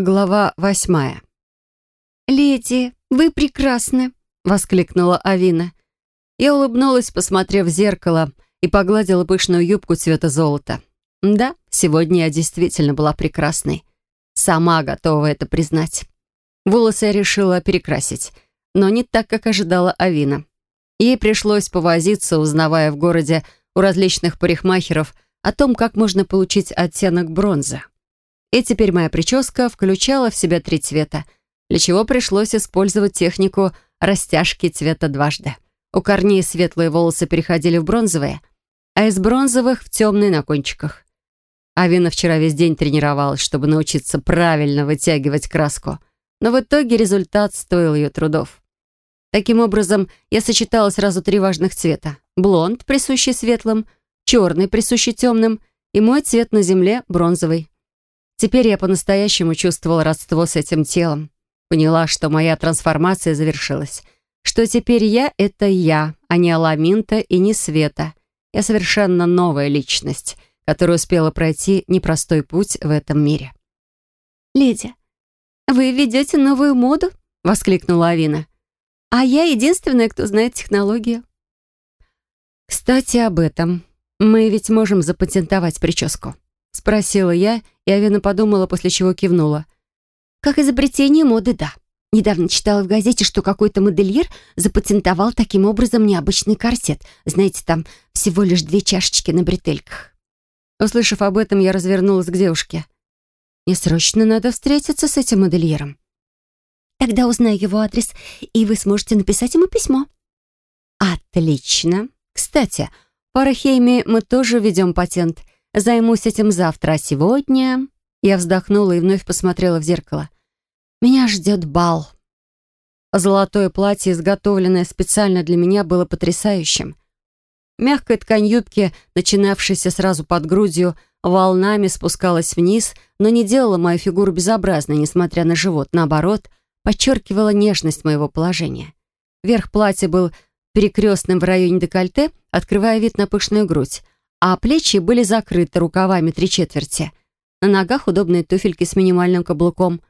Глава восьмая. «Леди, вы прекрасны!» — воскликнула Авина. Я улыбнулась, посмотрев в зеркало, и погладила пышную юбку цвета золота. Да, сегодня я действительно была прекрасной. Сама готова это признать. Волосы я решила перекрасить, но не так, как ожидала Авина. Ей пришлось повозиться, узнавая в городе у различных парикмахеров о том, как можно получить оттенок бронзы. И теперь моя прическа включала в себя три цвета, для чего пришлось использовать технику растяжки цвета дважды. У корней светлые волосы переходили в бронзовые, а из бронзовых — в темные на кончиках. Авина вчера весь день тренировалась, чтобы научиться правильно вытягивать краску, но в итоге результат стоил ее трудов. Таким образом, я сочетала сразу три важных цвета. Блонд, присущий светлым, черный, присущий темным, и мой цвет на земле — бронзовый. Теперь я по-настоящему чувствовала родство с этим телом. Поняла, что моя трансформация завершилась. Что теперь я — это я, а не Аламинта и не Света. Я совершенно новая личность, которая успела пройти непростой путь в этом мире. «Леди, вы ведете новую моду?» — воскликнула Авина. «А я единственная, кто знает технологию». «Кстати, об этом. Мы ведь можем запатентовать прическу», — спросила я, и Авина подумала, после чего кивнула. «Как изобретение моды, да. Недавно читала в газете, что какой-то модельер запатентовал таким образом необычный корсет. Знаете, там всего лишь две чашечки на бретельках». Услышав об этом, я развернулась к девушке. «Мне срочно надо встретиться с этим модельером». «Тогда узнаю его адрес, и вы сможете написать ему письмо». «Отлично. Кстати, в Парахейме мы тоже ведем патент. Займусь этим завтра, а сегодня...» Я вздохнула и вновь посмотрела в зеркало. «Меня ждет бал». Золотое платье, изготовленное специально для меня, было потрясающим. Мягкая ткань юбки, начинавшаяся сразу под грудью, волнами спускалась вниз, но не делала мою фигуру безобразной, несмотря на живот. Наоборот, подчеркивала нежность моего положения. Верх платья был перекрестным в районе декольте, открывая вид на пышную грудь а плечи были закрыты рукавами три четверти. На ногах удобные туфельки с минимальным каблуком.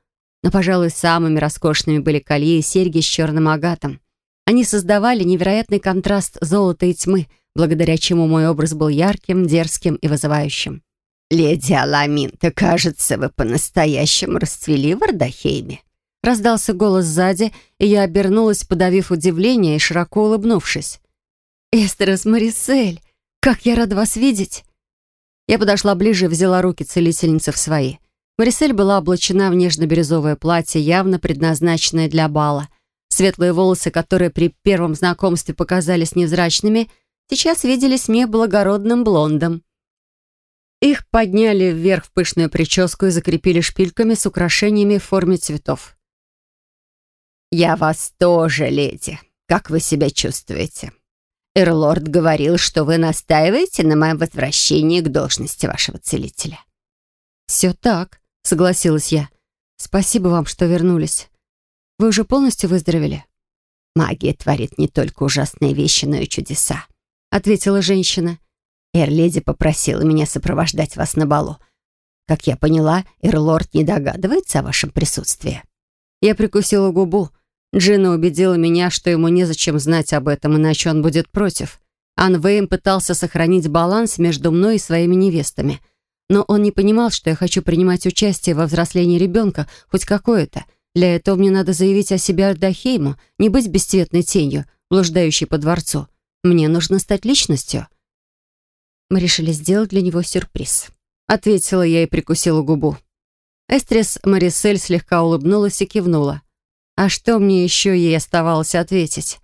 Но, пожалуй, самыми роскошными были колье и серьги с черным агатом. Они создавали невероятный контраст золота и тьмы, благодаря чему мой образ был ярким, дерзким и вызывающим. «Леди Аламинта, кажется, вы по-настоящему расцвели в Ардахейме». Раздался голос сзади, и я обернулась, подавив удивление и широко улыбнувшись. «Эстерос Марисель!» «Как я рада вас видеть!» Я подошла ближе и взяла руки целительницы в свои. Марисель была облачена в нежно-бирюзовое платье, явно предназначенное для бала. Светлые волосы, которые при первом знакомстве показались невзрачными, сейчас виделись мне благородным блондом. Их подняли вверх в пышную прическу и закрепили шпильками с украшениями в форме цветов. «Я вас тоже, леди. Как вы себя чувствуете?» Эрлорд говорил, что вы настаиваете на моем возвращении к должности вашего целителя». «Все так», — согласилась я. «Спасибо вам, что вернулись. Вы уже полностью выздоровели?» «Магия творит не только ужасные вещи, но и чудеса», — ответила женщина. «Эрледи попросила меня сопровождать вас на балу. Как я поняла, Эрлорд не догадывается о вашем присутствии». Я прикусила губу. Джина убедила меня, что ему незачем знать об этом, иначе он будет против. Анвейм пытался сохранить баланс между мной и своими невестами. Но он не понимал, что я хочу принимать участие во взрослении ребенка, хоть какое-то. Для этого мне надо заявить о себе Ардахейму, не быть бесцветной тенью, блуждающей по дворцу. Мне нужно стать личностью. Мы решили сделать для него сюрприз. Ответила я и прикусила губу. Эстрис Марисель слегка улыбнулась и кивнула. А что мне еще ей оставалось ответить?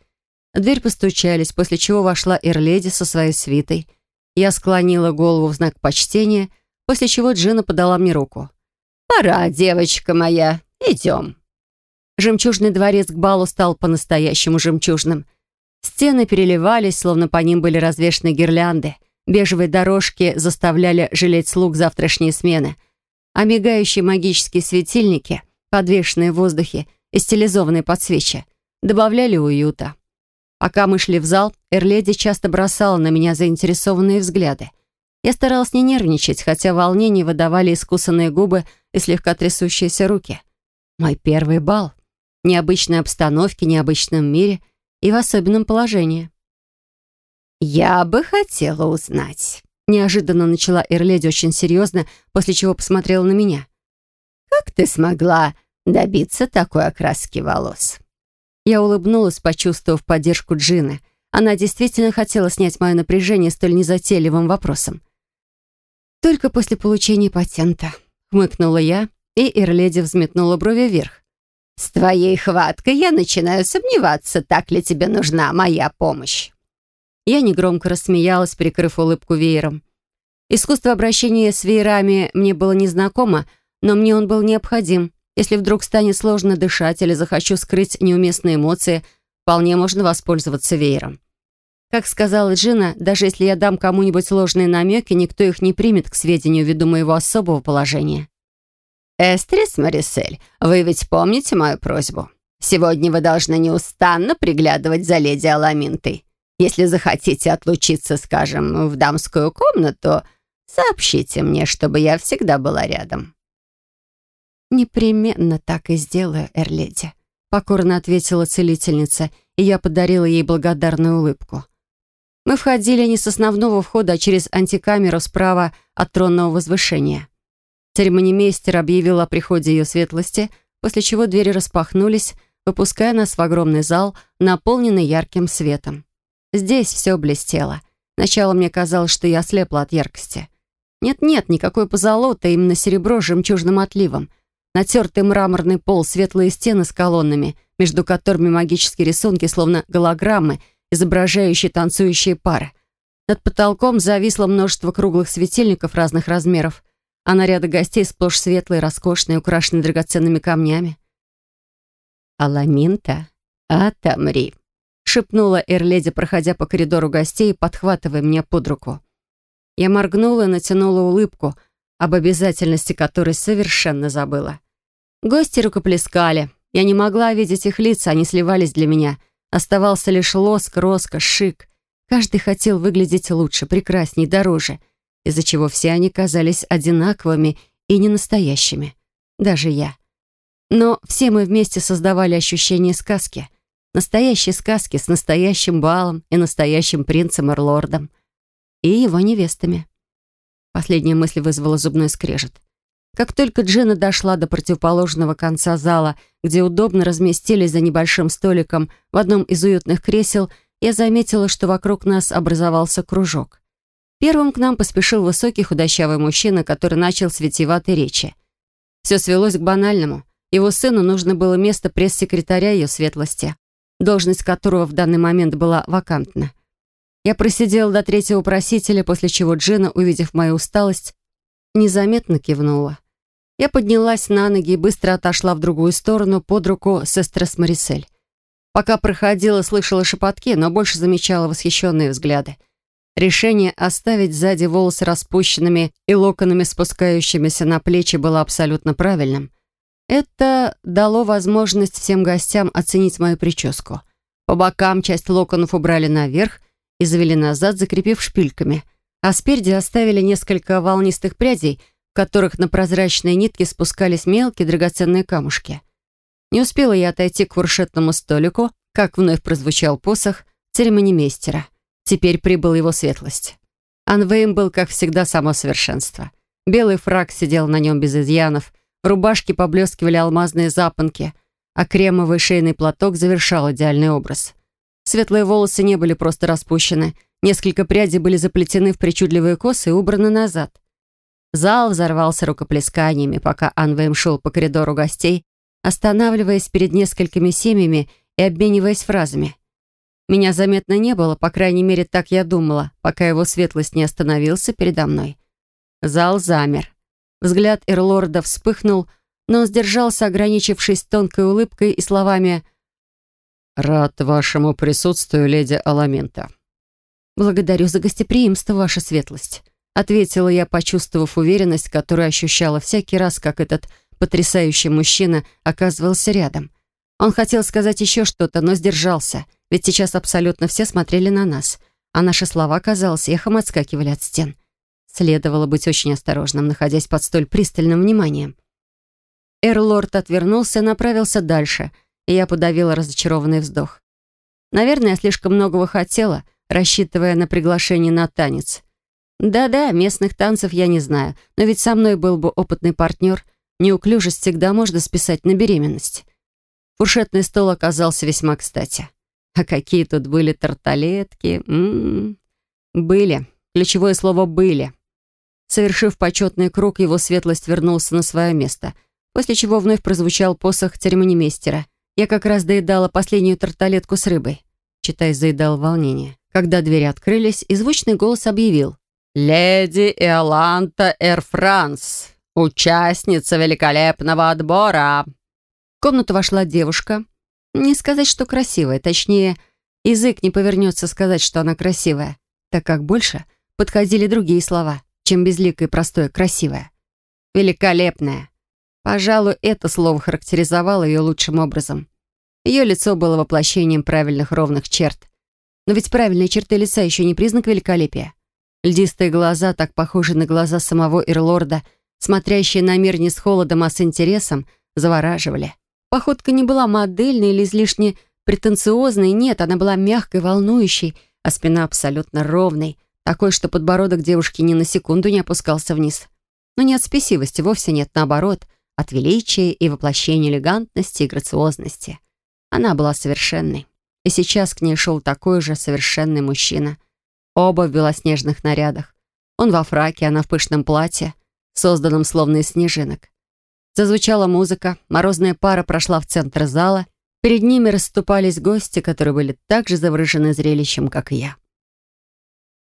В дверь постучались, после чего вошла Эрледи со своей свитой. Я склонила голову в знак почтения, после чего Джина подала мне руку. «Пора, девочка моя, идем». Жемчужный дворец к балу стал по-настоящему жемчужным. Стены переливались, словно по ним были развешаны гирлянды. Бежевые дорожки заставляли жалеть слуг завтрашней смены. А мигающие магические светильники, подвешенные в воздухе, и стилизованные под свечи, добавляли уюта. Пока мы шли в зал, Эрледи часто бросала на меня заинтересованные взгляды. Я старалась не нервничать, хотя волнение выдавали искусанные губы и слегка трясущиеся руки. Мой первый бал. Необычной обстановке, необычном мире и в особенном положении. «Я бы хотела узнать», — неожиданно начала Эрледи очень серьезно, после чего посмотрела на меня. «Как ты смогла добиться такой окраски волос?» Я улыбнулась, почувствовав поддержку Джины. Она действительно хотела снять мое напряжение столь незатейливым вопросом. «Только после получения патента», — хмыкнула я, и Эрледи взметнула брови вверх. «С твоей хваткой я начинаю сомневаться, так ли тебе нужна моя помощь». Я негромко рассмеялась, прикрыв улыбку веером. Искусство обращения с веерами мне было незнакомо, но мне он был необходим. Если вдруг станет сложно дышать или захочу скрыть неуместные эмоции, вполне можно воспользоваться веером. Как сказала Джина, даже если я дам кому-нибудь ложные намеки, никто их не примет к сведению ввиду моего особого положения. «Эстрис, Марисель, вы ведь помните мою просьбу? Сегодня вы должны неустанно приглядывать за леди Аламинтой. Если захотите отлучиться, скажем, в дамскую комнату, сообщите мне, чтобы я всегда была рядом». «Непременно так и сделаю, Эрледи», — покорно ответила целительница, и я подарила ей благодарную улыбку. Мы входили не с основного входа, а через антикамеру справа от тронного возвышения. Церемонимейстер объявил о приходе ее светлости, после чего двери распахнулись, выпуская нас в огромный зал, наполненный ярким светом. Здесь все блестело. Сначала мне казалось, что я ослепла от яркости. Нет-нет, никакой позолоты, именно серебро с жемчужным отливом. Натертый мраморный пол, светлые стены с колоннами, между которыми магические рисунки, словно голограммы, изображающие танцующие пары. Над потолком зависло множество круглых светильников разных размеров, а наряды гостей сплошь светлые, роскошные, украшенные драгоценными камнями. «Аламинта, отомри!» шепнула Эрледи, проходя по коридору гостей и подхватывая меня под руку. Я моргнула и натянула улыбку, об обязательности которой совершенно забыла. Гости рукоплескали. Я не могла видеть их лица, они сливались для меня. Оставался лишь лоск, роскошь, шик. Каждый хотел выглядеть лучше, прекрасней, дороже, из-за чего все они казались одинаковыми и ненастоящими. Даже я. Но все мы вместе создавали ощущение сказки — Настоящей сказки с настоящим балом и настоящим принцем Эрлордом. И его невестами. Последняя мысль вызвала зубной скрежет. Как только Джина дошла до противоположного конца зала, где удобно разместились за небольшим столиком в одном из уютных кресел, я заметила, что вокруг нас образовался кружок. Первым к нам поспешил высокий худощавый мужчина, который начал с витиеватой речи. Все свелось к банальному. Его сыну нужно было место пресс-секретаря ее светлости должность которого в данный момент была вакантна. Я просидела до третьего просителя, после чего Джина, увидев мою усталость, незаметно кивнула. Я поднялась на ноги и быстро отошла в другую сторону под руку сестрас Марисель. Пока проходила, слышала шепотки, но больше замечала восхищенные взгляды. Решение оставить сзади волосы распущенными и локонами спускающимися на плечи было абсолютно правильным. Это дало возможность всем гостям оценить мою прическу. По бокам часть локонов убрали наверх и завели назад, закрепив шпильками, а спереди оставили несколько волнистых прядей, которых на прозрачные нитки спускались мелкие драгоценные камушки. Не успела я отойти к фуршетному столику, как вновь прозвучал посох церемонимейстера. Теперь прибыл его светлость. Анвейм был, как всегда, само совершенство. Белый фраг сидел на нем без изъянов — в рубашке поблескивали алмазные запонки, а кремовый шейный платок завершал идеальный образ. Светлые волосы не были просто распущены, несколько прядей были заплетены в причудливые косы и убраны назад. Зал взорвался рукоплесканиями, пока Анвейм шел по коридору гостей, останавливаясь перед несколькими семьями и обмениваясь фразами. Меня заметно не было, по крайней мере, так я думала, пока его светлость не остановился передо мной. Зал замер. Взгляд Эрлорда вспыхнул, но он сдержался, ограничившись тонкой улыбкой и словами «Рад вашему присутствию, леди Аламента». «Благодарю за гостеприимство, ваша светлость», ответила я, почувствовав уверенность, которую ощущала всякий раз, как этот потрясающий мужчина оказывался рядом. Он хотел сказать еще что-то, но сдержался, ведь сейчас абсолютно все смотрели на нас, а наши слова, казалось, эхом отскакивали от стен. Следовало быть очень осторожным, находясь под столь пристальным вниманием. Эрлорд отвернулся и направился дальше, и я подавила разочарованный вздох. Наверное, я слишком многого хотела, рассчитывая на приглашение на танец. Да-да, местных танцев я не знаю, но ведь со мной был бы опытный партнер. Неуклюжесть всегда можно списать на беременность. Фуршетный стол оказался весьма кстати. А какие тут были тарталетки. М м-м. -м -м. Были. Ключевое слово «были». Совершив почетный круг, его светлость вернулся на свое место, после чего вновь прозвучал посох церемонимейстера. Я как раз доедала последнюю тарталетку с рыбой. Читай, заедал волнение. Когда двери открылись, и звучный голос объявил. «Леди Иоланта Эр Франс, участница великолепного отбора!» В комнату вошла девушка. Не сказать, что красивая, точнее, язык не повернется сказать, что она красивая, так как больше подходили другие слова, чем безликое, простое, красивое. Великолепная. Пожалуй, это слово характеризовало ее лучшим образом. Ее лицо было воплощением правильных ровных черт. Но ведь правильные черты лица еще не признак великолепия. Льдистые глаза, так похожи на глаза самого Ирлорда, смотрящие на мир не с холодом, а с интересом, завораживали. Походка не была модельной или излишне претенциозной, нет, она была мягкой, волнующей, а спина абсолютно ровной, такой, что подбородок девушки ни на секунду не опускался вниз. Но не от спесивости, вовсе нет, наоборот, от величия и воплощения элегантности и грациозности. Она была совершенной. И сейчас к ней шел такой же совершенный мужчина. Оба в белоснежных нарядах. Он во фраке, она в пышном платье, созданном словно из снежинок. Зазвучала музыка, морозная пара прошла в центр зала. Перед ними расступались гости, которые были так же заворожены зрелищем, как и я.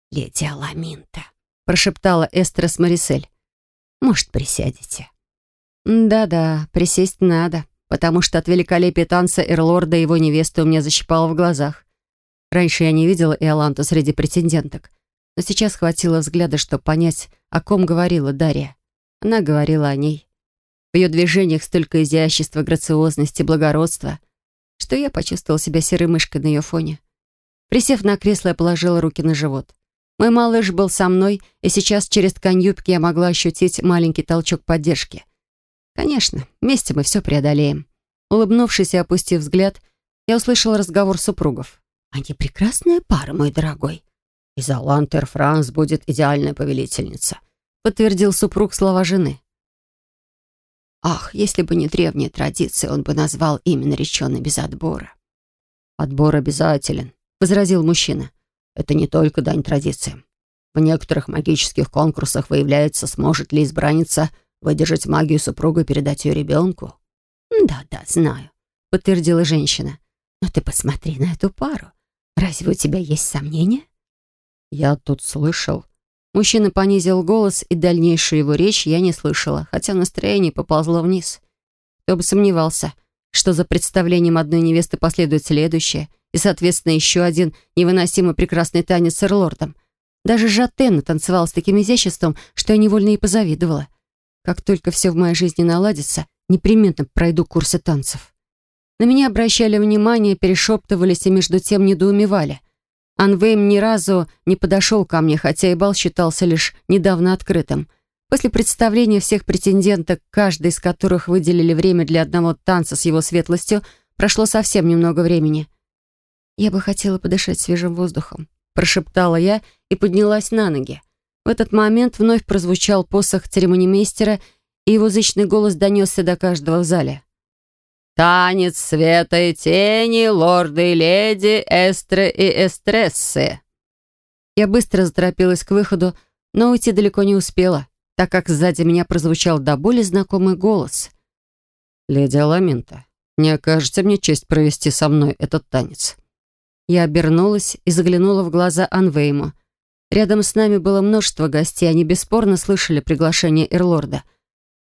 «Леди Аламинта», — прошептала Эстрас Марисель. «Может, присядете?» «Да-да, присесть надо, потому что от великолепия танца Эрлорда и его невесты у меня защипало в глазах. Раньше я не видела Иоланту среди претенденток, но сейчас хватило взгляда, чтобы понять, о ком говорила Дарья. Она говорила о ней. В ее движениях столько изящества, грациозности, благородства, что я почувствовала себя серой мышкой на ее фоне. Присев на кресло, я положила руки на живот. Мой малыш был со мной, и сейчас через ткань юбки я могла ощутить маленький толчок поддержки. Конечно, вместе мы все преодолеем. Улыбнувшись и опустив взгляд, я услышала разговор супругов. «Они прекрасная пара, мой дорогой. Изолант Эр Франс будет идеальная повелительница», подтвердил супруг слова жены. Ах, если бы не древняя традиция, он бы назвал имя нареченный без отбора. «Отбор обязателен», — возразил мужчина. «Это не только дань традициям. В некоторых магических конкурсах выявляется, сможет ли избранница выдержать магию супруга и передать ее ребенку». «Да-да, знаю», — подтвердила женщина. «Но ты посмотри на эту пару. Разве у тебя есть сомнения?» «Я тут слышал», Мужчина понизил голос, и дальнейшую его речь я не слышала, хотя настроение поползло вниз. Кто бы сомневался, что за представлением одной невесты последует следующее, и, соответственно, еще один невыносимо прекрасный танец с Эрлордом. Даже Жатена танцевал с таким изяществом, что я невольно и позавидовала. Как только все в моей жизни наладится, непременно пройду курсы танцев. На меня обращали внимание, перешептывались и между тем недоумевали — Анвейм ни разу не подошел ко мне, хотя и бал считался лишь недавно открытым. После представления всех претенденток, каждый из которых выделили время для одного танца с его светлостью, прошло совсем немного времени. «Я бы хотела подышать свежим воздухом», — прошептала я и поднялась на ноги. В этот момент вновь прозвучал посох церемонимейстера, и его зычный голос донесся до каждого в зале. Танец света и тени, лорды и леди, эстры и эстрессы. Я быстро заторопилась к выходу, но уйти далеко не успела, так как сзади меня прозвучал до боли знакомый голос. «Леди Аламента, не окажется мне честь провести со мной этот танец». Я обернулась и заглянула в глаза Анвейму. Рядом с нами было множество гостей, они бесспорно слышали приглашение Эрлорда.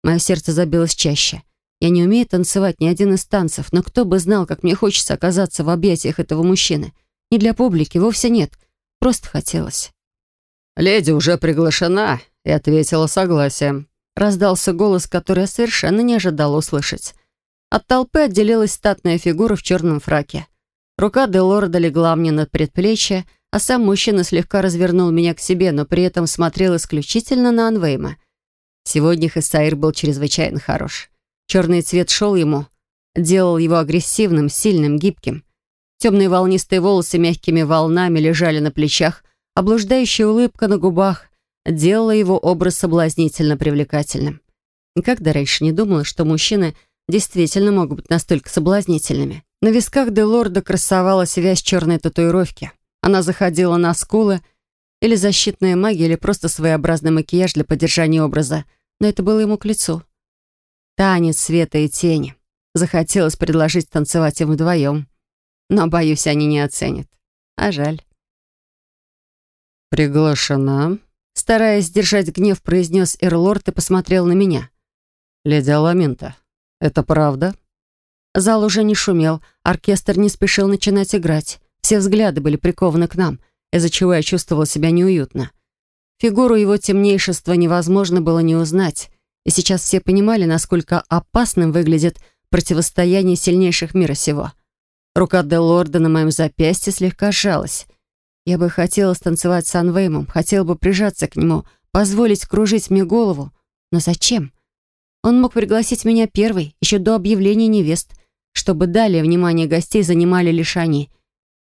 Мое сердце забилось чаще — я не умею танцевать ни один из танцев, но кто бы знал, как мне хочется оказаться в объятиях этого мужчины. Не для публики, вовсе нет. Просто хотелось. «Леди уже приглашена», и ответила согласием. Раздался голос, который я совершенно не ожидал услышать. От толпы отделилась статная фигура в черном фраке. Рука Делорда легла мне на предплечье, а сам мужчина слегка развернул меня к себе, но при этом смотрел исключительно на Анвейма. Сегодня Хессаир был чрезвычайно хорош. Черный цвет шел ему, делал его агрессивным, сильным, гибким. Темные волнистые волосы мягкими волнами лежали на плечах, а блуждающая улыбка на губах делала его образ соблазнительно привлекательным. Никогда раньше не думала, что мужчины действительно могут быть настолько соблазнительными. На висках Делорда красовалась вязь черной татуировки. Она заходила на скулы, или защитная магия, или просто своеобразный макияж для поддержания образа, но это было ему к лицу. Танец света и тени. Захотелось предложить танцевать им вдвоем. Но, боюсь, они не оценят. А жаль. «Приглашена», — стараясь сдержать гнев, произнес Эрлорд и посмотрел на меня. «Леди Аламинта, это правда?» Зал уже не шумел, оркестр не спешил начинать играть. Все взгляды были прикованы к нам, из-за чего я чувствовала себя неуютно. Фигуру его темнейшества невозможно было не узнать, и сейчас все понимали, насколько опасным выглядит противостояние сильнейших мира сего. Рука Де Лорда на моем запястье слегка сжалась. Я бы хотела станцевать с Анвеймом, хотела бы прижаться к нему, позволить кружить мне голову. Но зачем? Он мог пригласить меня первой, еще до объявления невест, чтобы далее внимание гостей занимали лишь они —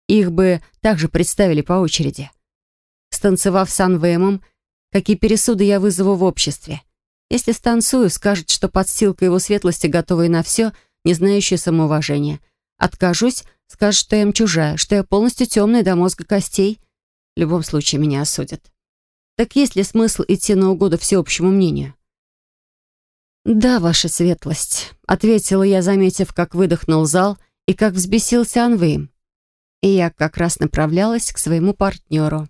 их бы также представили по очереди. Станцевав с Анвемом, какие пересуды я вызову в обществе. Если станцую, скажут, что подстилка его светлости готова и на все, не знающая самоуважения. Откажусь, скажут, что я им чужая, что я полностью темная до мозга костей. В любом случае меня осудят. Так есть ли смысл идти на угоду всеобщему мнению? «Да, ваша светлость», — ответила я, заметив, как выдохнул зал и как взбесился Анвейм. И я как раз направлялась к своему партнеру.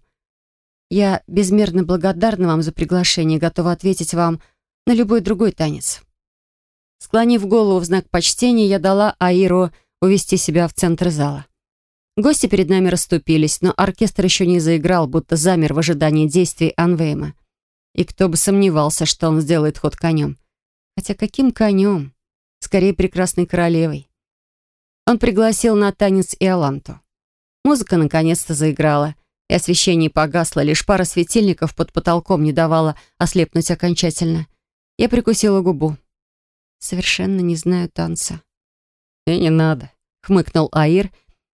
Я безмерно благодарна вам за приглашение готова ответить вам на любой другой танец. Склонив голову в знак почтения, я дала Аиру увести себя в центр зала. Гости перед нами расступились, но оркестр еще не заиграл, будто замер в ожидании действий Анвейма. И кто бы сомневался, что он сделает ход конем. Хотя каким конем? Скорее, прекрасной королевой. Он пригласил на танец Иоланту. Музыка наконец-то заиграла, и освещение погасло, лишь пара светильников под потолком не давала ослепнуть окончательно. Я прикусила губу. Совершенно не знаю танца. «И не надо», — хмыкнул Аир,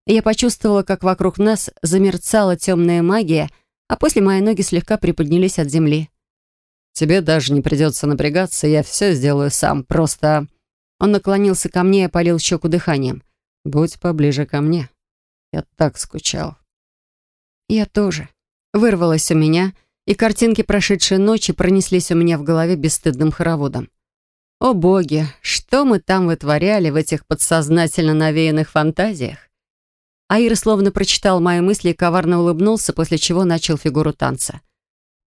я почувствовала, как вокруг нас замерцала темная магия, а после мои ноги слегка приподнялись от земли. «Тебе даже не придется напрягаться, я все сделаю сам, просто...» Он наклонился ко мне и опалил щеку дыханием. «Будь поближе ко мне». Я так скучал. Я тоже. Вырвалось у меня, и картинки прошедшей ночи пронеслись у меня в голове бесстыдным хороводом. О боги, что мы там вытворяли в этих подсознательно навеянных фантазиях? Аир словно прочитал мои мысли и коварно улыбнулся, после чего начал фигуру танца.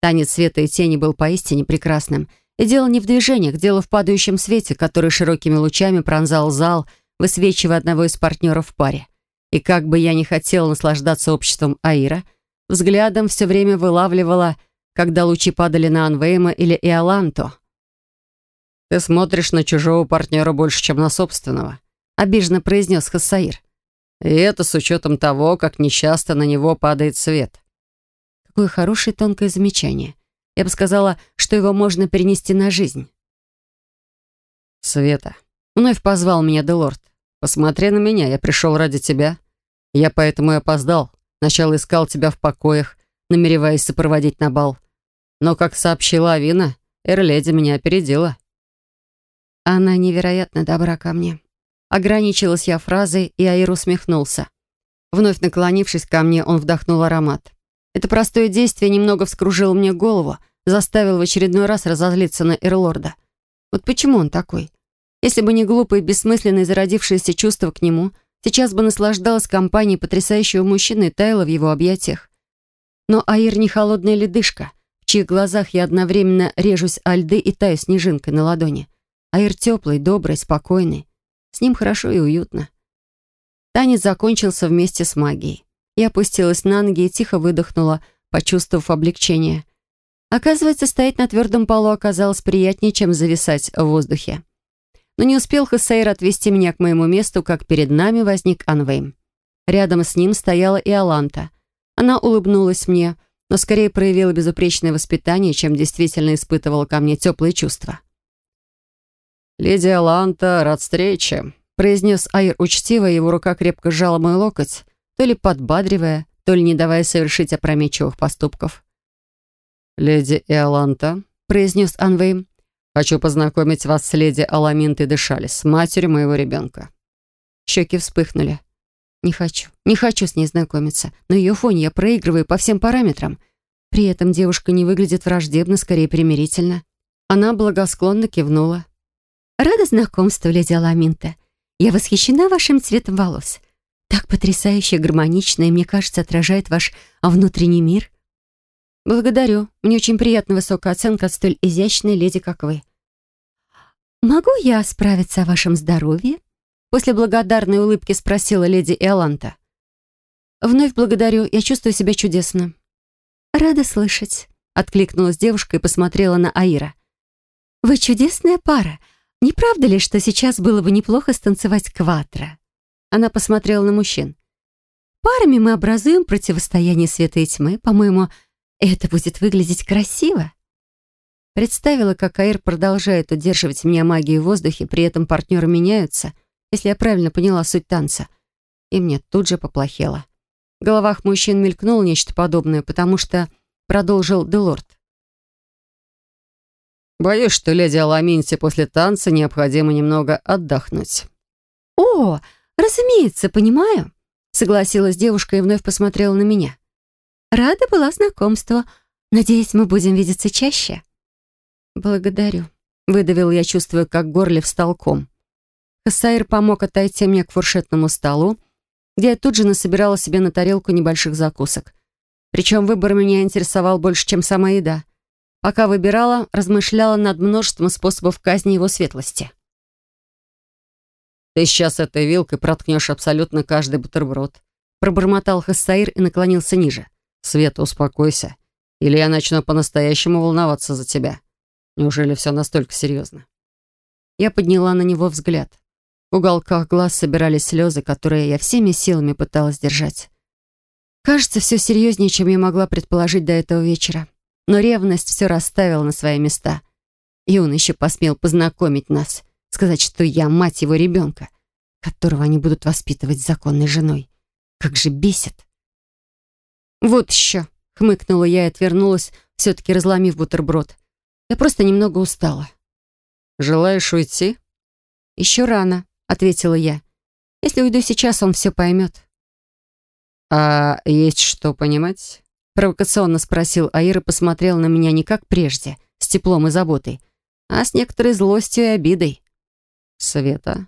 Танец света и тени был поистине прекрасным. И дело не в движениях, дело в падающем свете, который широкими лучами пронзал зал, высвечивая одного из партнеров в паре. И как бы я ни хотела наслаждаться обществом Аира, взглядом все время вылавливала, когда лучи падали на Анвейма или Иоланту. «Ты смотришь на чужого партнера больше, чем на собственного», — обиженно произнес Хассаир. «И это с учетом того, как нечасто на него падает свет». Какое хорошее тонкое замечание. Я бы сказала, что его можно перенести на жизнь. «Света», — вновь позвал меня Делорд. «Посмотри на меня, я пришел ради тебя. Я поэтому и опоздал. Сначала искал тебя в покоях, намереваясь сопроводить на бал. Но, как сообщила Авина, Эрледи меня опередила. Она невероятно добра ко мне. Ограничилась я фразой, и Аир усмехнулся. Вновь наклонившись ко мне, он вдохнул аромат. Это простое действие немного вскружило мне голову, заставил в очередной раз разозлиться на Эрлорда. Вот почему он такой? Если бы не глупое и бессмысленное зародившееся чувство к нему, Сейчас бы наслаждалась компанией потрясающего мужчины и таяла в его объятиях. Но Аир не холодная ледышка, в чьих глазах я одновременно режусь о льды и таю снежинкой на ладони. Аир теплый, добрый, спокойный. С ним хорошо и уютно. Танец закончился вместе с магией. Я опустилась на ноги и тихо выдохнула, почувствовав облегчение. Оказывается, стоять на твердом полу оказалось приятнее, чем зависать в воздухе. Но не успел Хасейр отвести меня к моему месту, как перед нами возник Анвейм. Рядом с ним стояла и Аланта. Она улыбнулась мне, но скорее проявила безупречное воспитание, чем действительно испытывала ко мне теплые чувства. «Леди Аланта, рад встрече», — произнес Айр учтиво, его рука крепко сжала мой локоть, то ли подбадривая, то ли не давая совершить опрометчивых поступков. «Леди Иоланта», — произнес Анвей, — «хочу познакомить вас с леди Аламинтой Дешалис, матерью моего ребенка». Щеки вспыхнули. Не хочу, не хочу с ней знакомиться. На ее фоне я проигрываю по всем параметрам. При этом девушка не выглядит враждебно, скорее примирительно. Она благосклонно кивнула. «Рада знакомству, леди Аламинта. Я восхищена вашим цветом волос. Так потрясающе гармонично и, мне кажется, отражает ваш внутренний мир». «Благодарю. Мне очень приятна высокая оценка от столь изящной леди, как вы». «Могу я справиться о вашем здоровье?» После благодарной улыбки спросила леди Иоланта. «Вновь благодарю. Я чувствую себя чудесно». «Рада слышать», — откликнулась девушка и посмотрела на Аира. «Вы чудесная пара. Не правда ли, что сейчас было бы неплохо станцевать кватро?» Она посмотрела на мужчин. «Парами мы образуем противостояние света и тьмы. По-моему, это будет выглядеть красиво». Представила, как Аир продолжает удерживать меня магией в воздухе, при этом партнеры меняются, если я правильно поняла суть танца. И мне тут же поплохело. В головах мужчин мелькнуло нечто подобное, потому что продолжил Делорд. «Боюсь, что леди Аламинте после танца необходимо немного отдохнуть». «О, разумеется, понимаю», — согласилась девушка и вновь посмотрела на меня. «Рада была знакомству. Надеюсь, мы будем видеться чаще». «Благодарю», — выдавил я, чувствуя, как горле встал ком. Хасаир помог отойти мне к фуршетному столу, где я тут же насобирала себе на тарелку небольших закусок. Причем выбор меня интересовал больше, чем сама еда. Пока выбирала, размышляла над множеством способов казни его светлости. «Ты сейчас этой вилкой проткнешь абсолютно каждый бутерброд», пробормотал Хасаир и наклонился ниже. «Света, успокойся. Или я начну по-настоящему волноваться за тебя. Неужели все настолько серьезно?» Я подняла на него взгляд. В уголках глаз собирались слезы, которые я всеми силами пыталась держать. Кажется, все серьезнее, чем я могла предположить до этого вечера. Но ревность все расставила на свои места. И он еще посмел познакомить нас, сказать, что я мать его ребенка, которого они будут воспитывать законной женой. Как же бесит. «Вот еще», — хмыкнула я и отвернулась, все-таки разломив бутерброд. Я просто немного устала. «Желаешь уйти?» «Еще рано», ответила я. «Если уйду сейчас, он все поймет». «А есть что понимать?» Провокационно спросил Аир и посмотрел на меня не как прежде, с теплом и заботой, а с некоторой злостью и обидой. «Света?»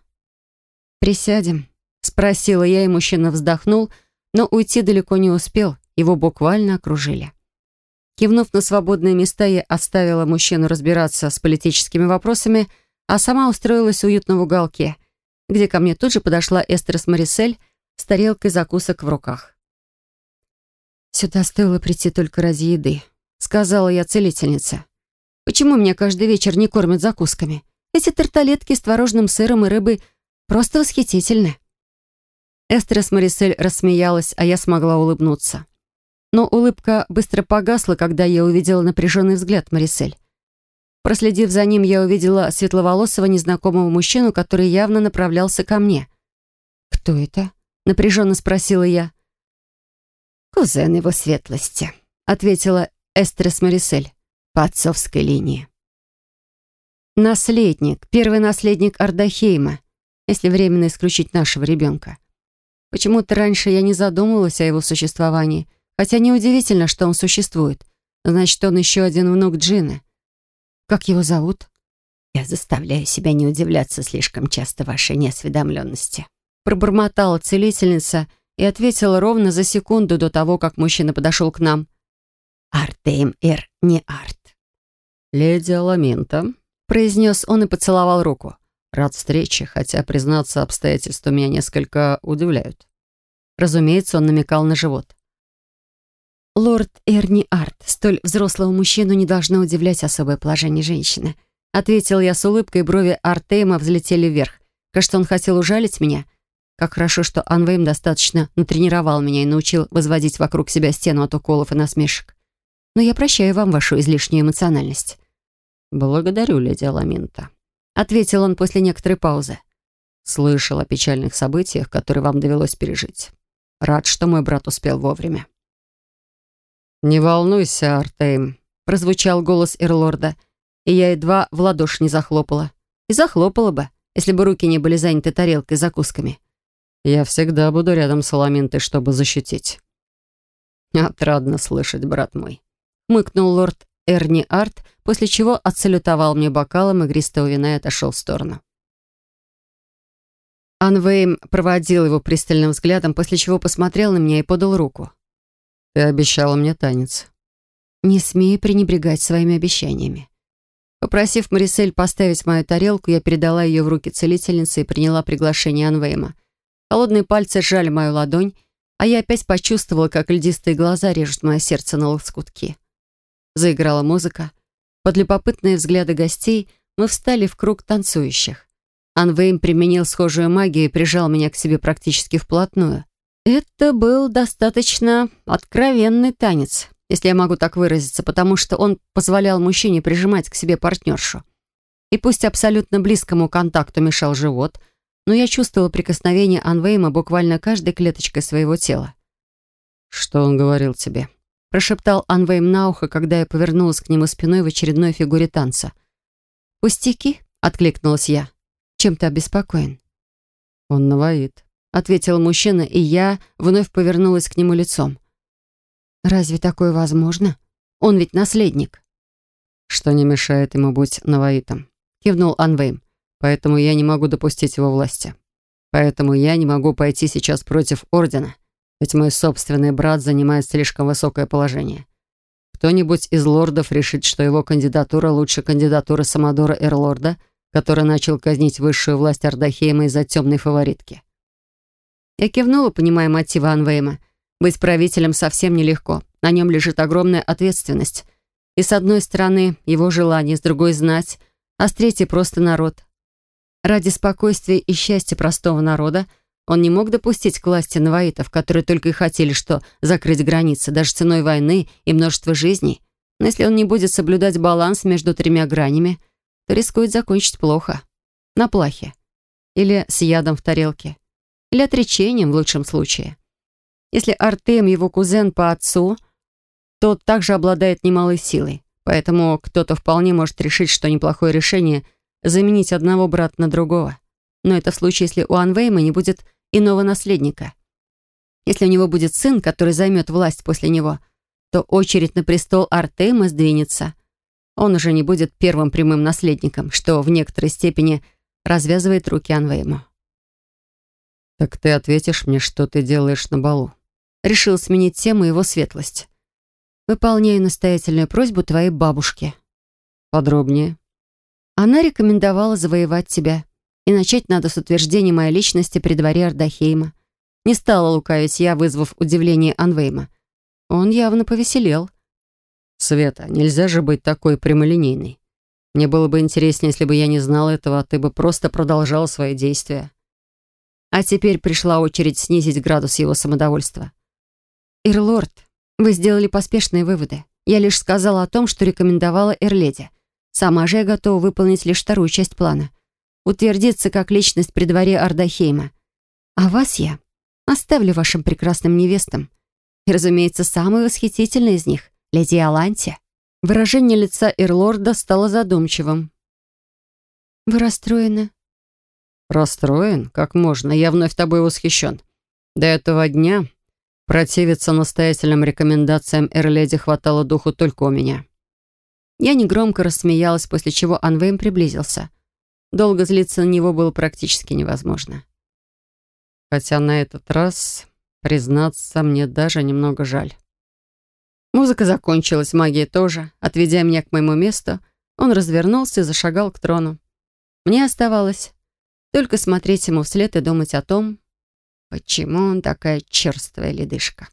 «Присядем», — спросила я, и мужчина вздохнул, но уйти далеко не успел, его буквально окружили. Кивнув на свободные места, я оставила мужчину разбираться с политическими вопросами, а сама устроилась в уголке, где ко мне тут же подошла Эстерс Марисель с тарелкой закусок в руках. «Сюда стоило прийти только ради еды», — сказала я целительнице. «Почему меня каждый вечер не кормят закусками? Эти тарталетки с творожным сыром и рыбой просто восхитительны». Эстерс Марисель рассмеялась, а я смогла улыбнуться. Но улыбка быстро погасла, когда я увидела напряженный взгляд Марисель. Проследив за ним, я увидела светловолосого незнакомого мужчину, который явно направлялся ко мне. «Кто это?» — напряженно спросила я. «Кузен его светлости», — ответила Эстрес Марисель по отцовской линии. «Наследник, первый наследник Ардахейма, если временно исключить нашего ребенка. Почему-то раньше я не задумывалась о его существовании, хотя неудивительно, что он существует. Значит, он еще один внук Джины. Как его зовут? Я заставляю себя не удивляться слишком часто вашей неосведомленности. Пробормотала целительница и ответила ровно за секунду до того, как мужчина подошел к нам. Артейм Эр не Арт. «Леди Аламинта», — произнес он и поцеловал руку. «Рад встрече, хотя, признаться, обстоятельства меня несколько удивляют». Разумеется, он намекал на живот. «Лорд Эрни Арт, столь взрослого мужчину не должно удивлять особое положение женщины», ответил я с улыбкой, брови Артема взлетели вверх. Кажется, он хотел ужалить меня. Как хорошо, что Анвейм достаточно натренировал меня и научил возводить вокруг себя стену от уколов и насмешек. Но я прощаю вам вашу излишнюю эмоциональность. «Благодарю, леди Аламинта», — ответил он после некоторой паузы. «Слышал о печальных событиях, которые вам довелось пережить. Рад, что мой брат успел вовремя». «Не волнуйся, Артейм», — прозвучал голос Эрлорда, и я едва в ладоши не захлопала. И захлопала бы, если бы руки не были заняты тарелкой закусками. «Я всегда буду рядом с Аламинтой, чтобы защитить». «Отрадно слышать, брат мой», — мыкнул лорд Эрни Арт, после чего отсалютовал мне бокалом игристого вина и отошел в сторону. Анвейм проводил его пристальным взглядом, после чего посмотрел на меня и подал руку. «Ты обещала мне танец». «Не смей пренебрегать своими обещаниями». Попросив Марисель поставить мою тарелку, я передала ее в руки целительницы и приняла приглашение Анвейма. Холодные пальцы сжали мою ладонь, а я опять почувствовала, как льдистые глаза режут мое сердце на лоскутки. Заиграла музыка. Под любопытные взгляды гостей мы встали в круг танцующих. Анвейм применил схожую магию и прижал меня к себе практически вплотную. Это был достаточно откровенный танец, если я могу так выразиться, потому что он позволял мужчине прижимать к себе партнершу. И пусть абсолютно близкому контакту мешал живот, но я чувствовала прикосновение Анвейма буквально каждой клеточкой своего тела. «Что он говорил тебе?» прошептал Анвейм на ухо, когда я повернулась к нему спиной в очередной фигуре танца. «Пустяки?» — откликнулась я. «Чем ты обеспокоен?» «Он навоит», ответил мужчина, и я вновь повернулась к нему лицом. «Разве такое возможно? Он ведь наследник». «Что не мешает ему быть новоитом?» — кивнул Анвейм. «Поэтому я не могу допустить его власти. Поэтому я не могу пойти сейчас против Ордена, ведь мой собственный брат занимает слишком высокое положение. Кто-нибудь из лордов решит, что его кандидатура лучше кандидатуры Самодора Эрлорда, который начал казнить высшую власть Ардахейма из-за темной фаворитки. Я кивнула, понимая мотивы Анвейма. Быть правителем совсем нелегко. На нем лежит огромная ответственность. И с одной стороны его желание, с другой — знать, а с третьей — просто народ. Ради спокойствия и счастья простого народа он не мог допустить к власти новоитов, которые только и хотели что закрыть границы, даже ценой войны и множества жизней. Но если он не будет соблюдать баланс между тремя гранями, то рискует закончить плохо. На плахе. Или с ядом в тарелке или отречением в лучшем случае. Если Артем его кузен по отцу, тот также обладает немалой силой, поэтому кто-то вполне может решить, что неплохое решение заменить одного брата на другого. Но это в случае, если у Анвейма не будет иного наследника. Если у него будет сын, который займет власть после него, то очередь на престол Артема сдвинется. Он уже не будет первым прямым наследником, что в некоторой степени развязывает руки Анвейму. «Так ты ответишь мне, что ты делаешь на балу?» Решил сменить тему его светлость. «Выполняю настоятельную просьбу твоей бабушки». «Подробнее». Она рекомендовала завоевать тебя. И начать надо с утверждения моей личности при дворе Ардахейма. Не стала лукавить я, вызвав удивление Анвейма. Он явно повеселел. «Света, нельзя же быть такой прямолинейной. Мне было бы интереснее, если бы я не знал этого, а ты бы просто продолжал свои действия». А теперь пришла очередь снизить градус его самодовольства. «Ирлорд, вы сделали поспешные выводы. Я лишь сказала о том, что рекомендовала Эрледи. Сама же я готова выполнить лишь вторую часть плана. Утвердиться как личность при дворе Ардахейма. А вас я оставлю вашим прекрасным невестам. И, разумеется, самой восхитительной из них — леди Аланти». Выражение лица Эрлорда стало задумчивым. «Вы расстроены?» «Расстроен? Как можно? Я вновь тобой восхищен. До этого дня противиться настоятельным рекомендациям Эрледи хватало духу только у меня». Я негромко рассмеялась, после чего Анвейм приблизился. Долго злиться на него было практически невозможно. Хотя на этот раз, признаться, мне даже немного жаль. Музыка закончилась, магия тоже. Отведя меня к моему месту, он развернулся и зашагал к трону. Мне оставалось только смотреть ему вслед и думать о том, почему он такая черствая ледышка.